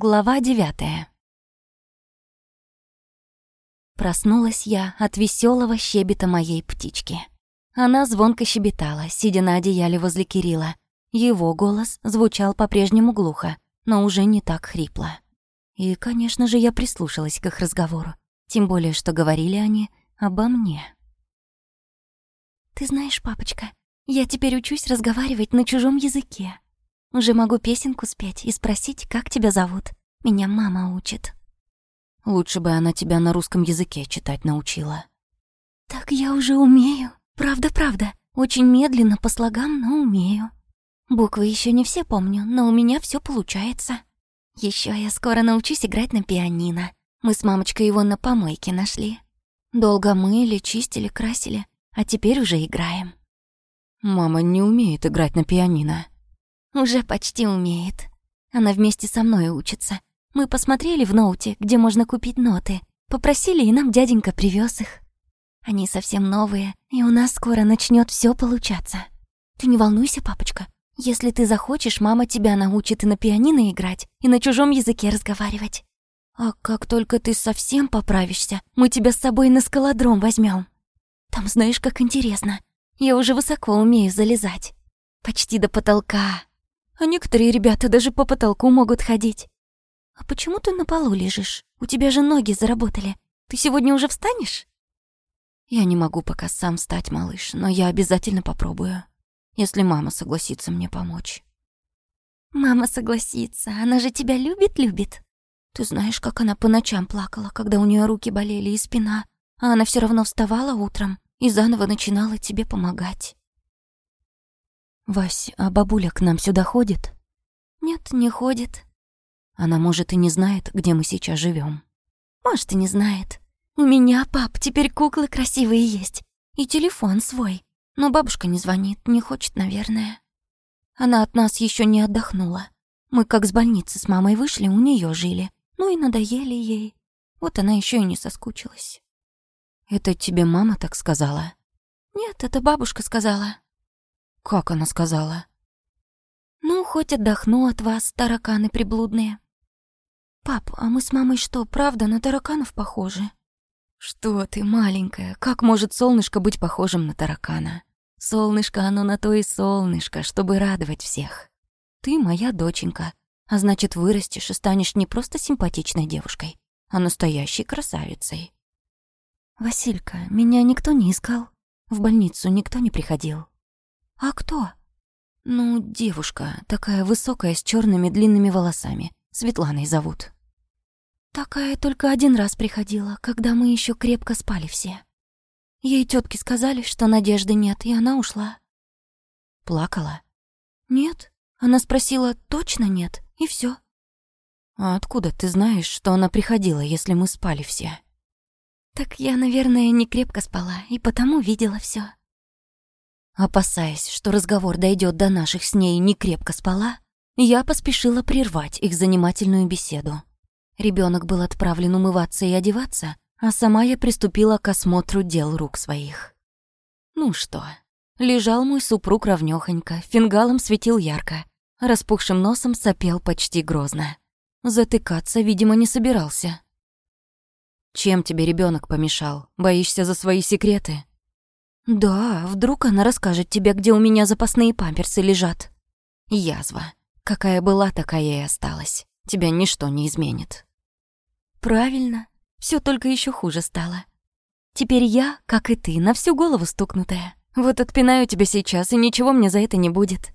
Глава девятая. Проснулась я от веселого щебета моей птички. Она звонко щебетала, сидя на одеяле возле Кирилла. Его голос звучал по-прежнему глухо, но уже не так хрипло. И, конечно же, я прислушалась к их разговору, тем более, что говорили они обо мне. «Ты знаешь, папочка, я теперь учусь разговаривать на чужом языке», уже могу песенку спеть и спросить, как тебя зовут. Меня мама учит». «Лучше бы она тебя на русском языке читать научила». «Так я уже умею. Правда-правда. Очень медленно по слогам, но умею. Буквы еще не все помню, но у меня все получается. Еще я скоро научусь играть на пианино. Мы с мамочкой его на помойке нашли. Долго мыли, чистили, красили, а теперь уже играем». «Мама не умеет играть на пианино». «Уже почти умеет. Она вместе со мной учится. Мы посмотрели в ноуте, где можно купить ноты. Попросили, и нам дяденька привез их. Они совсем новые, и у нас скоро начнет все получаться. Ты не волнуйся, папочка. Если ты захочешь, мама тебя научит и на пианино играть, и на чужом языке разговаривать. А как только ты совсем поправишься, мы тебя с собой на скалодром возьмем. Там знаешь, как интересно. Я уже высоко умею залезать. Почти до потолка. А некоторые ребята даже по потолку могут ходить. «А почему ты на полу лежишь? У тебя же ноги заработали. Ты сегодня уже встанешь?» «Я не могу пока сам встать, малыш, но я обязательно попробую, если мама согласится мне помочь». «Мама согласится, она же тебя любит-любит». «Ты знаешь, как она по ночам плакала, когда у нее руки болели и спина, а она все равно вставала утром и заново начинала тебе помогать». «Вась, а бабуля к нам сюда ходит?» «Нет, не ходит. Она, может, и не знает, где мы сейчас живем. Может, и не знает. У меня, пап, теперь куклы красивые есть. И телефон свой. Но бабушка не звонит, не хочет, наверное. Она от нас еще не отдохнула. Мы как с больницы с мамой вышли, у нее жили. Ну и надоели ей. Вот она еще и не соскучилась. Это тебе мама так сказала? Нет, это бабушка сказала. Как она сказала? Ну, хоть отдохну от вас, тараканы приблудные. «Пап, а мы с мамой что, правда, на тараканов похожи?» «Что ты, маленькая, как может солнышко быть похожим на таракана? Солнышко, оно на то и солнышко, чтобы радовать всех. Ты моя доченька, а значит, вырастешь и станешь не просто симпатичной девушкой, а настоящей красавицей». «Василька, меня никто не искал. В больницу никто не приходил». «А кто?» «Ну, девушка, такая высокая, с черными длинными волосами. Светланой зовут». «Такая только один раз приходила, когда мы еще крепко спали все. Ей тетки сказали, что надежды нет, и она ушла». «Плакала?» «Нет». Она спросила, точно нет, и все. «А откуда ты знаешь, что она приходила, если мы спали все?» «Так я, наверное, не крепко спала, и потому видела все. Опасаясь, что разговор дойдет до наших с ней «не крепко спала», я поспешила прервать их занимательную беседу. Ребенок был отправлен умываться и одеваться, а сама я приступила к осмотру дел рук своих. Ну что, лежал мой супруг ровнёхонько, фингалом светил ярко, распухшим носом сопел почти грозно. Затыкаться, видимо, не собирался. «Чем тебе ребенок помешал? Боишься за свои секреты?» «Да, вдруг она расскажет тебе, где у меня запасные памперсы лежат». Язва. Какая была, такая и осталась. Тебя ничто не изменит. Правильно. Все только еще хуже стало. Теперь я, как и ты, на всю голову стукнутая. Вот отпинаю тебя сейчас, и ничего мне за это не будет.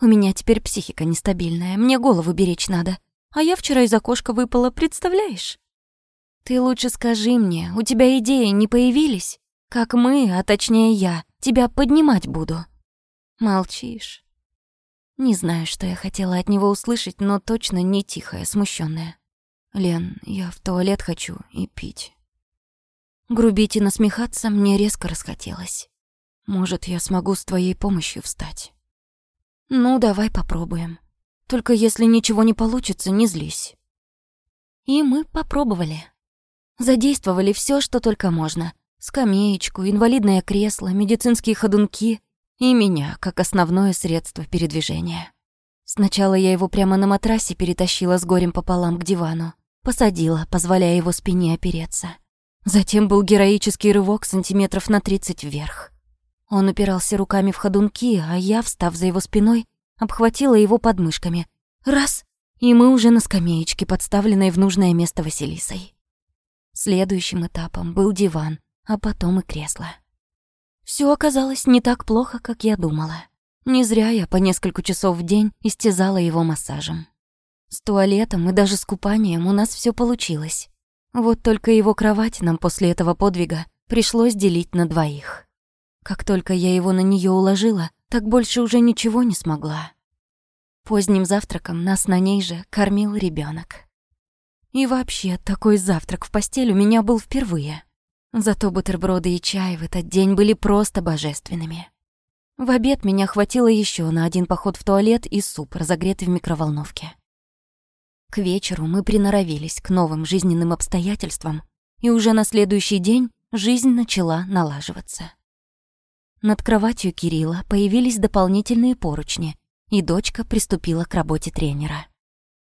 У меня теперь психика нестабильная, мне голову беречь надо. А я вчера из окошка выпала, представляешь? Ты лучше скажи мне, у тебя идеи не появились? Как мы, а точнее я, тебя поднимать буду. Молчишь. Не знаю, что я хотела от него услышать, но точно не тихая, смущенная. «Лен, я в туалет хочу и пить». Грубить и насмехаться мне резко расхотелось. «Может, я смогу с твоей помощью встать?» «Ну, давай попробуем. Только если ничего не получится, не злись». И мы попробовали. Задействовали все, что только можно. Скамеечку, инвалидное кресло, медицинские ходунки — и меня как основное средство передвижения. Сначала я его прямо на матрасе перетащила с горем пополам к дивану, посадила, позволяя его спине опереться. Затем был героический рывок сантиметров на 30 вверх. Он упирался руками в ходунки, а я, встав за его спиной, обхватила его подмышками. Раз, и мы уже на скамеечке, подставленной в нужное место Василисой. Следующим этапом был диван, а потом и кресло. Все оказалось не так плохо, как я думала. Не зря я по несколько часов в день истязала его массажем. С туалетом и даже с купанием у нас все получилось. Вот только его кровать нам после этого подвига пришлось делить на двоих. Как только я его на нее уложила, так больше уже ничего не смогла. Поздним завтраком нас на ней же кормил ребенок. И вообще, такой завтрак в постель у меня был впервые. Зато бутерброды и чай в этот день были просто божественными. В обед меня хватило еще на один поход в туалет и суп, разогретый в микроволновке. К вечеру мы приноровились к новым жизненным обстоятельствам, и уже на следующий день жизнь начала налаживаться. Над кроватью Кирилла появились дополнительные поручни, и дочка приступила к работе тренера.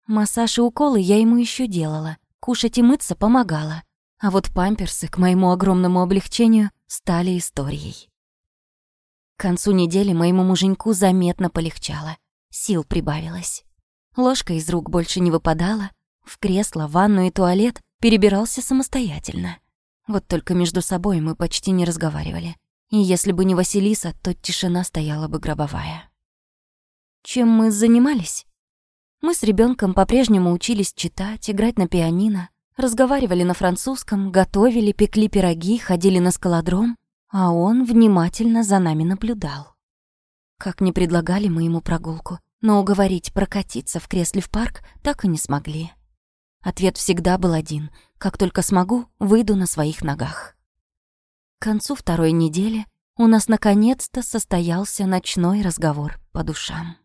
Массаж и уколы я ему еще делала, кушать и мыться помогала — а вот памперсы, к моему огромному облегчению, стали историей. К концу недели моему муженьку заметно полегчало, сил прибавилось. Ложка из рук больше не выпадала, в кресло, ванну и туалет перебирался самостоятельно. Вот только между собой мы почти не разговаривали. И если бы не Василиса, то тишина стояла бы гробовая. Чем мы занимались? Мы с ребенком по-прежнему учились читать, играть на пианино, разговаривали на французском, готовили, пекли пироги, ходили на скалодром, а он внимательно за нами наблюдал. Как не предлагали мы ему прогулку, но уговорить прокатиться в кресле в парк так и не смогли. Ответ всегда был один — как только смогу, выйду на своих ногах. К концу второй недели у нас наконец-то состоялся ночной разговор по душам.